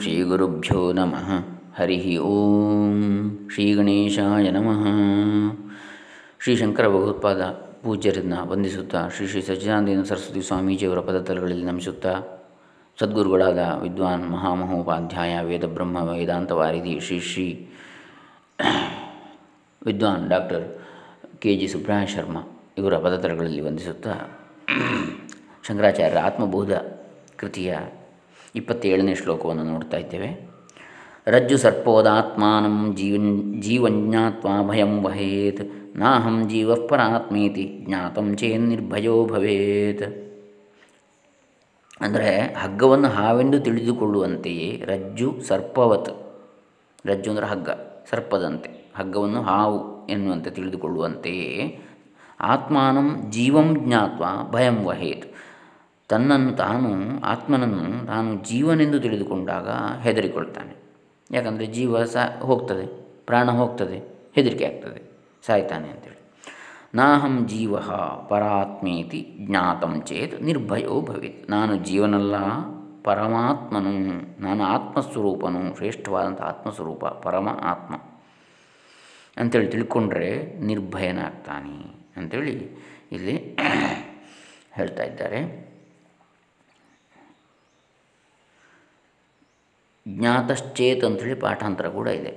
ಶ್ರೀಗುರುಭ್ಯೋ ನಮಃ ಹರಿ ಓಂ ಶ್ರೀ ಗಣೇಶಾಯ ನಮಃ ಶ್ರೀ ಶಂಕರ ಭಗವತ್ಪಾದ ಪೂಜ್ಯರನ್ನು ವಂದಿಸುತ್ತಾ ಶ್ರೀ ಶ್ರೀ ಸಚ್ಚಿದಾನಂದ ಸರಸ್ವತಿ ಸ್ವಾಮೀಜಿಯವರ ಪದತಲಗಳಲ್ಲಿ ನಮಿಸುತ್ತಾ ಸದ್ಗುರುಗಳಾದ ವಿದ್ವಾನ್ ಮಹಾಮಹೋಪಾಧ್ಯಾಯ ವೇದಬ್ರಹ್ಮ ವೇದಾಂತ ವಾರಿಧಿ ಶ್ರೀ ಶ್ರೀ ವಿದ್ವಾನ್ ಡಾಕ್ಟರ್ ಕೆ ಜಿ ಸುಬ್ರಹ ಶರ್ಮ ಇವರ ಪದತಲಗಳಲ್ಲಿ ವಂದಿಸುತ್ತಾ ಶಂಕರಾಚಾರ್ಯರ ಆತ್ಮಬೋಧ ಕೃತಿಯ ಇಪ್ಪತ್ತೇಳನೇ ಶ್ಲೋಕವನ್ನು ನೋಡ್ತಾ ಇದ್ದೇವೆ. ರಜ್ಜು ಸರ್ಪೋದಾತ್ಮಾನಂ ಜೀವನ್ ಜೀವಜ್ಞಾತ್ವಾ ಭಯಂ ವಹೇತ್. ನಾಹಂ ಜೀವ ಪರಾತ್ಮೇತಿ, ಜ್ಞಾತಂ ಚೇನ್ನಿರ್ಭಯೋ ಭವೇತ್. ಅಂದರೆ ಹಗ್ಗವನ್ನು ಹಾವೆಂದು ತಿಳಿದುಕೊಳ್ಳುವಂತೆಯೇ ರಜ್ಜು ಸರ್ಪವತ್. ರಜ್ಜು ಅಂದರೆ ಹಗ್ಗ, ಸರ್ಪದಂತೆ. ಹಗ್ಗವನ್ನು ಹಾವು ಎನ್ನುವಂತೆ ತಿಳಿದುಕೊಳ್ಳುವಂತೆಯೇ. ಆತ್ಮಾನಂ ಜೀವಂ ಜ್ಞಾತ್ವ ಭಯಂ ವಹೇತ್. ತನ್ನನ್ನು ತಾನು, ಆತ್ಮನನ್ನು ತಾನು ಜೀವನೆಂದು ತಿಳಿದುಕೊಂಡಾಗ ಹೆದರಿಕೊಳ್ತಾನೆ. ಯಾಕಂದರೆ ಜೀವ ಸಾ ಹೋಗ್ತದೆ, ಪ್ರಾಣ ಹೋಗ್ತದೆ, ಹೆದರಿಕೆ ಆಗ್ತದೆ, ಸಾಯ್ತಾನೆ ಅಂತೇಳಿ. ನಾಹಂ ಜೀವ ಪರಾತ್ಮೇತಿ ಜ್ಞಾತಂ ಚೇತ್ ನಿರ್ಭಯೋ ಭವೇತ್. ನಾನು ಜೀವನಲ್ಲ, ಪರಮಾತ್ಮನು, ನಾನು ಆತ್ಮಸ್ವರೂಪನು, ಶ್ರೇಷ್ಠವಾದಂಥ ಆತ್ಮಸ್ವರೂಪ, ಪರಮ ಆತ್ಮ. ಅಂಥೇಳಿ ತಿಳ್ಕೊಂಡ್ರೆ ನಿರ್ಭಯನಾಗ್ತಾನೆ ಅಂಥೇಳಿ ಇಲ್ಲಿ ಹೇಳ್ತಾ ಇದ್ದಾರೆ. ಜ್ಞಾತಶ್ಚೇತ್ ಅಂಥೇಳಿ ಪಾಠಾಂತರ ಕೂಡ ಇದೆ.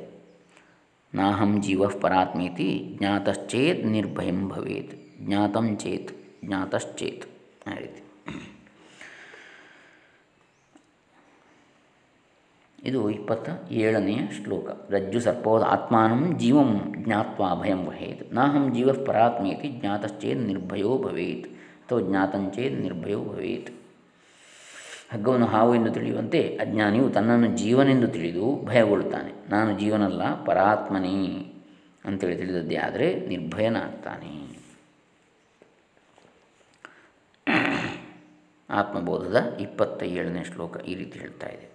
ನಾಹಂ ಜೀವ ಪರಾತ್ಮೇತಿ ಜ್ಞಾತಶ್ಚೇತ್ ನಿರ್ಭಯಂ ಭವೇತ್. ಜ್ಞಾತಂ ಚೇತ್, ಜ್ಞಾತಶ್ಚೇತ್ ಆ ರೀತಿ. ಇದು ಇಪ್ಪತ್ತ ಏಳನೆಯ ಶ್ಲೋಕ. ರಜ್ಜು ಸರ್ಪೋದ ಆತ್ಮಾನಂ ಜೀವಂ ಜ್ಞಾತ್ವಾ ಭಯಂ ವಹೇತ್. ನಾಹಂ ಜೀವ ಪರಾತ್ಮೇತಿ ಜ್ಞಾತಶ್ಚೇತ್ ನಿರ್ಭಯೋ ಭವೇತ್ ಅಥವಾ ಜ್ಞಾತಂಚೇತ್ ನಿರ್ಭಯೋ ಭವೇತ್. ಹಗ್ಗವನ್ನು ಹಾವು ಎಂದು ತಿಳಿಯುವಂತೆ ಅಜ್ಞಾನಿಯು ತನ್ನನ್ನು ಜೀವನೆಂದು ತಿಳಿದು ಭಯಗೊಳ್ಳುತ್ತಾನೆ. ನಾನು ಜೀವನಲ್ಲ, ಪರಾತ್ಮನೇ ಅಂತೇಳಿ ತಿಳಿದದ್ದೇ ಆದರೆ ನಿರ್ಭಯನಾಗ್ತಾನೆ. ಆತ್ಮಬೋಧದ ಇಪ್ಪತ್ತ ಏಳನೇ ಶ್ಲೋಕ ಈ ರೀತಿ ಹೇಳ್ತಾ ಇದೆ.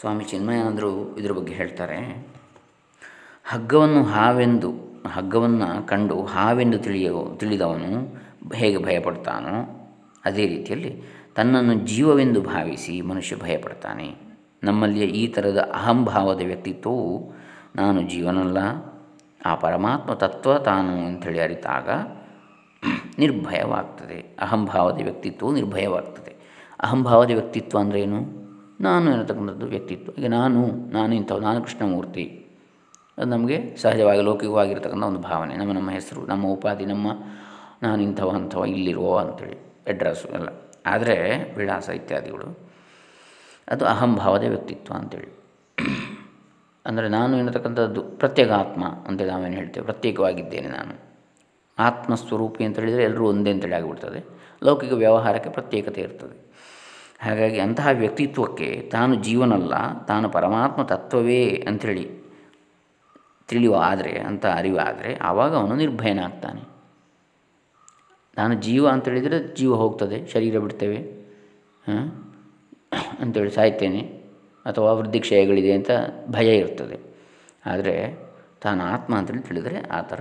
ಸ್ವಾಮಿ ಚಿನ್ಮಯಾನಂದರು ಇದರ ಬಗ್ಗೆ ಹೇಳ್ತಾರೆ. ಹಗ್ಗವನ್ನು ಹಾವೆಂದು, ಹಗ್ಗವನ್ನು ಕಂಡು ಹಾವೆಂದು ತಿಳಿಯೋ ತಿಳಿದವನು ಹೇಗೆ ಭಯಪಡ್ತಾನೋ ಅದೇ ರೀತಿಯಲ್ಲಿ ತನ್ನನ್ನು ಜೀವವೆಂದು ಭಾವಿಸಿ ಮನುಷ್ಯ ಭಯಪಡ್ತಾನೆ. ನಮ್ಮಲ್ಲಿಯ ಈ ಥರದ ಅಹಂಭಾವದ ವ್ಯಕ್ತಿತ್ವವು ನಾನು ಜೀವನಲ್ಲ, ಆ ಪರಮಾತ್ಮ ತತ್ವ ತಾನು ಅಂಥೇಳಿ ಅರಿತಾಗ ನಿರ್ಭಯವಾಗ್ತದೆ. ಅಹಂಭಾವದ ವ್ಯಕ್ತಿತ್ವವು ನಿರ್ಭಯವಾಗ್ತದೆ. ಅಹಂಭಾವದ ವ್ಯಕ್ತಿತ್ವ ಅಂದ್ರೇನು ನಾನು ಎನ್ನತಕ್ಕಂಥದ್ದು ವ್ಯಕ್ತಿತ್ವ. ಈಗ ನಾನು ನಾನು ಇಂಥವು, ನಾನು ಕೃಷ್ಣಮೂರ್ತಿ. ಅದು ನಮಗೆ ಸಹಜವಾಗಿ ಲೌಕಿಕವಾಗಿರ್ತಕ್ಕಂಥ ಒಂದು ಭಾವನೆ. ನಮ್ಮ ನಮ್ಮ ಹೆಸರು, ನಮ್ಮ ಉಪಾಧಿ, ನಮ್ಮ ನಾನು ಇಂಥವ ಅಂಥವ ಇಲ್ಲಿರುವ ಅಂಥೇಳಿ ಅಡ್ರೆಸ್ಸು ಎಲ್ಲ. ಆದರೆ ವಿಳಾಸ ಇತ್ಯಾದಿಗಳು, ಅದು ಅಹಂಭಾವದ ವ್ಯಕ್ತಿತ್ವ ಅಂಥೇಳಿ ಅಂದರೆ ನಾನು ಏನತಕ್ಕಂಥದ್ದು ಪ್ರತ್ಯೇಕ ಆತ್ಮ ಅಂತೇಳಿ ನಾವೇನು ಹೇಳ್ತೇವೆ, ಪ್ರತ್ಯೇಕವಾಗಿದ್ದೇನೆ ನಾನು. ಆತ್ಮಸ್ವರೂಪಿ ಅಂತ ಹೇಳಿದರೆ ಎಲ್ಲರೂ ಒಂದೇ ಅಂತೇಳಿ ಆಗಿಬಿಡ್ತದೆ. ಲೌಕಿಕ ವ್ಯವಹಾರಕ್ಕೆ ಪ್ರತ್ಯೇಕತೆ ಇರ್ತದೆ. ಹಾಗಾಗಿ ಅಂತಹ ವ್ಯಕ್ತಿತ್ವಕ್ಕೆ ತಾನು ಜೀವನಲ್ಲ, ತಾನು ಪರಮಾತ್ಮ ತತ್ವವೇ ಅಂಥೇಳಿ ತಿಳಿಯುವ ಆದರೆ, ಅಂತ ಅರಿವಾದರೆ ಆವಾಗ ಅವನು ನಿರ್ಭಯನಾಗ್ತಾನೆ. ನಾನು ಜೀವ ಅಂತೇಳಿದರೆ ಜೀವ ಹೋಗ್ತದೆ, ಶರೀರ ಬಿಡ್ತೇವೆ ಹಾಂ ಅಂತೇಳಿ ಸಾಯ್ತೇನೆ, ಅಥವಾ ವೃದ್ಧಿಕ್ಷಯಗಳಿದೆ ಅಂತ ಭಯ ಇರ್ತದೆ. ಆದರೆ ತಾನು ಆತ್ಮ ಅಂತೇಳಿ ತಿಳಿದರೆ ಆ ಥರ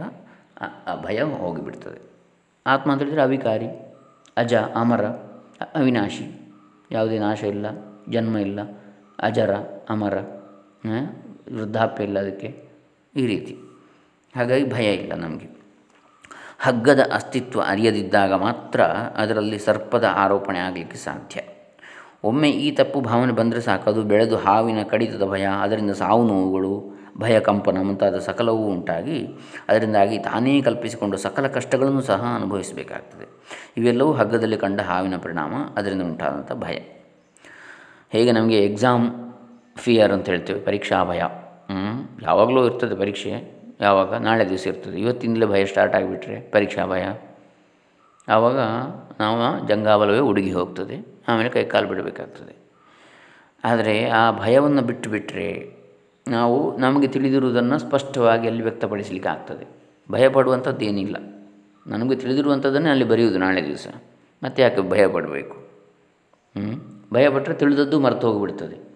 ಆ ಭಯ ಹೋಗಿಬಿಡ್ತದೆ. ಆತ್ಮ ಅಂತ ಹೇಳಿದರೆ ಅವಿಕಾರಿ, ಅಜ, ಅಮರ, ಅವಿನಾಶಿ, ಯಾವುದೇ ನಾಶ ಇಲ್ಲ, ಜನ್ಮ ಇಲ್ಲ, ಅಜರ, ಅಮರ ವೃದ್ಧಾಪ್ಯ ಇಲ್ಲ ಅದಕ್ಕೆ ಈ ರೀತಿ. ಹಾಗಾಗಿ ಭಯ ಇಲ್ಲ ನಮಗೆ. ಹಗ್ಗದ ಅಸ್ತಿತ್ವ ಅರಿಯದಿದ್ದಾಗ ಮಾತ್ರ ಅದರಲ್ಲಿ ಸರ್ಪದ ಆರೋಪಣೆ ಆಗಲಿಕ್ಕೆ ಸಾಧ್ಯ. ಒಮ್ಮೆ ಈ ತಪ್ಪು ಭಾವನೆ ಬಂದರೆ ಸಾಕು ಅದು ಬೆಳೆದು ಹಾವಿನ ಕಡಿತದ ಭಯ, ಅದರಿಂದ ಸಾವು ನೋವುಗಳು, ಭಯ ಕಂಪನ ಮುಂತಾದ ಸಕಲವೂ ಉಂಟಾಗಿ, ಅದರಿಂದಾಗಿ ತಾನೇ ಕಲ್ಪಿಸಿಕೊಂಡು ಸಕಲ ಕಷ್ಟಗಳನ್ನು ಸಹ ಅನುಭವಿಸಬೇಕಾಗ್ತದೆ. ಇವೆಲ್ಲವೂ ಹಗ್ಗದಲ್ಲಿ ಕಂಡ ಹಾವಿನ ಪರಿಣಾಮ, ಅದರಿಂದ ಉಂಟಾದಂಥ ಭಯ. ಹೇಗೆ ನಮಗೆ ಎಕ್ಸಾಮ್ ಫಿಯರ್ ಅಂತ ಹೇಳ್ತೇವೆ, ಪರೀಕ್ಷಾ ಭಯ. ಯಾವಾಗಲೂ ಇರ್ತದೆ ಪರೀಕ್ಷೆ. ಯಾವಾಗ? ನಾಳೆ ದಿವಸ ಇರ್ತದೆ. ಇವತ್ತಿಂದಲೇ ಭಯ ಸ್ಟಾರ್ಟ್ ಆಗಿಬಿಟ್ರೆ, ಪರೀಕ್ಷಾ ಭಯ. ಆವಾಗ ನಾವು ಜಂಗಾಬಲವೇ ಉಡುಗಿ ಹೋಗ್ತದೆ. ಆಮೇಲೆ ಕೈ ಕಾಲು ಬಿಡಬೇಕಾಗ್ತದೆ. ಆದರೆ ಆ ಭಯವನ್ನು ಬಿಟ್ಟು ಬಿಟ್ಟರೆ ನಾವು ನಮಗೆ ತಿಳಿದಿರುವುದನ್ನು ಸ್ಪಷ್ಟವಾಗಿ ಅಲ್ಲಿ ವ್ಯಕ್ತಪಡಿಸಲಿಕ್ಕೆ ಆಗ್ತದೆ ಭಯಪಡುವಂಥದ್ದು ಏನಿಲ್ಲ. ನನಗೆ ತಿಳಿದಿರುವಂಥದ್ದನ್ನೇ ಅಲ್ಲಿ ಬರೆಯುವುದು ನಾಳೆ ದಿವಸ. ಮತ್ತೆ ಯಾಕೆ ಭಯ ಪಡಬೇಕು? ಭಯಪಟ್ಟರೆ ತಿಳಿದದ್ದು ಮರೆತು ಹೋಗಿಬಿಡ್ತದೆ.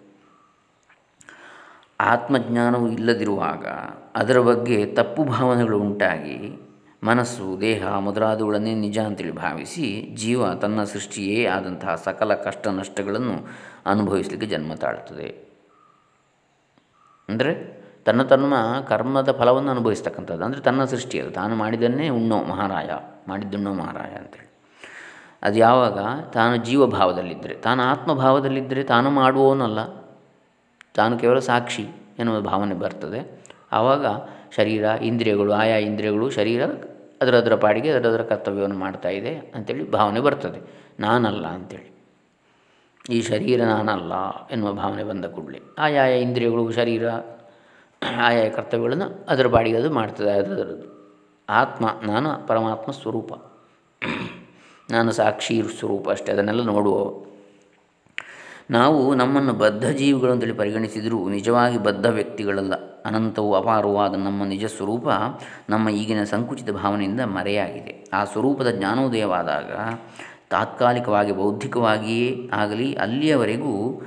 ಆತ್ಮಜ್ಞಾನವು ಇಲ್ಲದಿರುವಾಗ ಅದರ ಬಗ್ಗೆ ತಪ್ಪು ಭಾವನೆಗಳು ಉಂಟಾಗಿ ಮನಸ್ಸು, ದೇಹ ಮೊದಲಾದವುಗಳನ್ನೇ ನಿಜ ಅಂತೇಳಿ ಭಾವಿಸಿ ಜೀವ ತನ್ನ ಸೃಷ್ಟಿಯೇ ಆದಂತಹ ಸಕಲ ಕಷ್ಟ ನಷ್ಟಗಳನ್ನು ಅನುಭವಿಸಲಿಕ್ಕೆ ಜನ್ಮ ತಾಳುತ್ತದೆ. ಅಂದರೆ ತನ್ನ ತನ್ನ ಕರ್ಮದ ಫಲವನ್ನು ಅನುಭವಿಸ್ತಕ್ಕಂಥದ್ದು. ಅಂದರೆ ತನ್ನ ಸೃಷ್ಟಿ ಅದು. ತಾನು ಮಾಡಿದನ್ನೇ ಉಣ್ಣೋ ಮಹಾರಾಯ, ಮಾಡಿದ್ದುಣ್ಣೋ ಮಹಾರಾಯ ಅಂತೇಳಿ. ಅದು ಯಾವಾಗ? ತಾನು ಜೀವಭಾವದಲ್ಲಿದ್ದರೆ. ತಾನು ಆತ್ಮಭಾವದಲ್ಲಿದ್ದರೆ ತಾನು ಮಾಡುವವನಲ್ಲ. ತಾನು ಕೇವಲ ಸಾಕ್ಷಿ ಎನ್ನುವ ಭಾವನೆ ಬರ್ತದೆ. ಆವಾಗ ಶರೀರ, ಇಂದ್ರಿಯಗಳು, ಆಯಾ ಇಂದ್ರಿಯಗಳು ಶರೀರ ಅದರದರ ಪಾಡಿಗೆ ಅದರದರ ಕರ್ತವ್ಯವನ್ನು ಮಾಡ್ತಾ ಇದೆ ಅಂಥೇಳಿ ಭಾವನೆ ಬರ್ತದೆ. ನಾನಲ್ಲ ಅಂಥೇಳಿ ಈ ಶರೀರ ನಾನಲ್ಲ ಎನ್ನುವ ಭಾವನೆ ಬಂದ ಕೂಡಲೇ ಆಯಾಯ ಇಂದ್ರಿಯಗಳು ಶರೀರ ಆಯಾಯ ಕರ್ತವ್ಯಗಳನ್ನು ಅದರ ಬಾಡಿಗೆ ಅದು ಮಾಡ್ತದೆ. ಅದರದ್ದು ಆತ್ಮ, ನಾನು ಪರಮಾತ್ಮ ಸ್ವರೂಪ. ನಾನು ಸಾಕ್ಷಿ ಸ್ವರೂಪ ಅಷ್ಟೇ, ಅದನ್ನೆಲ್ಲ ನೋಡುವ ನಾವು ನಮ್ಮನ್ನು ಬದ್ಧ ಜೀವಿಗಳು ಅಂತೇಳಿ ಪರಿಗಣಿಸಿದರೂ ನಿಜವಾಗಿ ಬದ್ಧ ವ್ಯಕ್ತಿಗಳಲ್ಲ. ಅನಂತವು ಅಪಾರವಾದ ನಮ್ಮ ನಿಜ ಸ್ವರೂಪ ನಮ್ಮ ಈಗಿನ ಸಂಕುಚಿತ ಭಾವನೆಯಿಂದ ಮರೆಯಾಗಿದೆ. ಆ ಸ್ವರೂಪದ ಜ್ಞಾನೋದಯವಾದಾಗ ತಾತ್ಕಾಲಿಕವಾಗಿ ಬೌದ್ಧಿಕವಾಗಿಯೇ ಆಗಲಿ ಅಲ್ಲಿಯವರೆಗೂ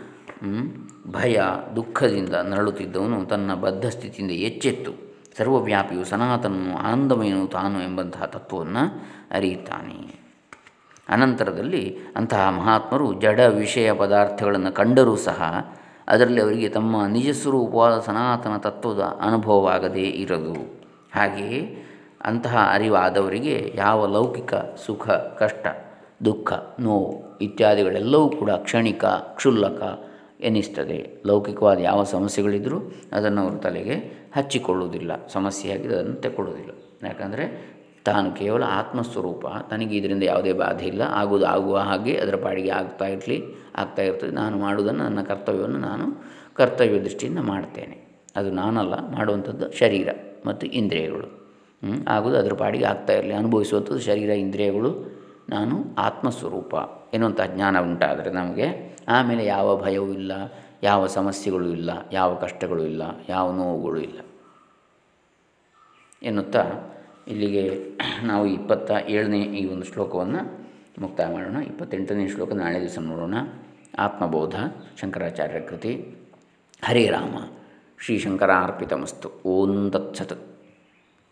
ಭಯ, ದುಃಖದಿಂದ ನರಳುತ್ತಿದ್ದವನು ತನ್ನ ಬದ್ಧ ಸ್ಥಿತಿಯಿಂದ ಎಚ್ಚೆತ್ತು. ಸರ್ವವ್ಯಾಪಿಯು ಸನಾತನನು ಆನಂದಮಯನು ತಾನು ಎಂಬಂತಹ ತತ್ವವನ್ನು ಅರಿಯುತ್ತಾನೆ. ಅನಂತರದಲ್ಲಿ ಅಂತಹ ಮಹಾತ್ಮರು ಜಡ ವಿಷಯ ಪದಾರ್ಥಗಳನ್ನು ಕಂಡರೂ ಸಹ ಅದರಲ್ಲಿ ಅವರಿಗೆ ತಮ್ಮ ನಿಜ ಸ್ವರೂಪವಾದ ಸನಾತನ ತತ್ವದ ಅನುಭವವಾಗದೇ ಇರದು. ಹಾಗೆಯೇ ಅಂತಹ ಅರಿವಾದವರಿಗೆ ಯಾವ ಲೌಕಿಕ ಸುಖ, ಕಷ್ಟ, ದುಃಖ, ನೋವು ಇತ್ಯಾದಿಗಳೆಲ್ಲವೂ ಕೂಡ ಕ್ಷಣಿಕ, ಕ್ಷುಲ್ಲಕ ಎನಿಸ್ತದೆ. ಲೌಕಿಕವಾದ ಯಾವ ಸಮಸ್ಯೆಗಳಿದ್ದರೂ ಅದನ್ನು ಅವರು ತಲೆಗೆ ಹಚ್ಚಿಕೊಳ್ಳುವುದಿಲ್ಲ. ಸಮಸ್ಯೆಯಾಗಿ ಅದನ್ನು ತಗೊಳ್ಳೋದಿಲ್ಲ ಯಾಕಂದರೆ ತಾನು ಕೇವಲ ಆತ್ಮಸ್ವರೂಪ. ತನಗೆ ಇದರಿಂದ ಯಾವುದೇ ಬಾಧೆ ಇಲ್ಲ. ಆಗುವುದು ಆಗುವ ಹಾಗೆ ಅದರ ಪಾಡಿಗೆ ಆಗ್ತಾ ಇರಲಿ, ಆಗ್ತಾ ಇರ್ತದೆ. ನಾನು ಮಾಡುವುದನ್ನು ನನ್ನ ಕರ್ತವ್ಯವನ್ನು ನಾನು ಕರ್ತವ್ಯ ದೃಷ್ಟಿಯಿಂದ ಮಾಡ್ತೇನೆ. ಅದು ನಾನಲ್ಲ, ಮಾಡುವಂಥದ್ದು ಶರೀರ ಮತ್ತು ಇಂದ್ರಿಯಗಳು. ಆಗೋದು ಅದರ ಪಾಡಿಗೆ ಆಗ್ತಾ ಇರಲಿ. ಅನುಭವಿಸುವಂಥದ್ದು ಶರೀರ, ಇಂದ್ರಿಯಗಳು, ನಾನು ಆತ್ಮಸ್ವರೂಪ ಎನ್ನುವಂಥ ಜ್ಞಾನ ಉಂಟಾದರೆ ನಮಗೆ ಆಮೇಲೆ ಯಾವ ಭಯವೂ ಇಲ್ಲ, ಯಾವ ಸಮಸ್ಯೆಗಳು ಇಲ್ಲ, ಯಾವ ಕಷ್ಟಗಳು ಇಲ್ಲ, ಯಾವ ನೋವುಗಳು ಇಲ್ಲ ಎನ್ನುತ್ತಾ ಇಲ್ಲಿಗೆ ನಾವು ಇಪ್ಪತ್ತ ಏಳನೇ ಈ ಒಂದು ಶ್ಲೋಕವನ್ನು ಮುಕ್ತಾಯ ಮಾಡೋಣ. ಇಪ್ಪತ್ತೆಂಟನೇ ಶ್ಲೋಕ ನಾಳೆ ದಿವಸ ನೋಡೋಣ. ಆತ್ಮಬೋಧ, ಶಂಕರಾಚಾರ್ಯ ಕೃತಿ. ಹರೇ ರಾಮ. ಶ್ರೀ ಶಂಕರಾರ್ಪಿತಮಸ್ತು. ಓಂ ತತ್ಸತ್.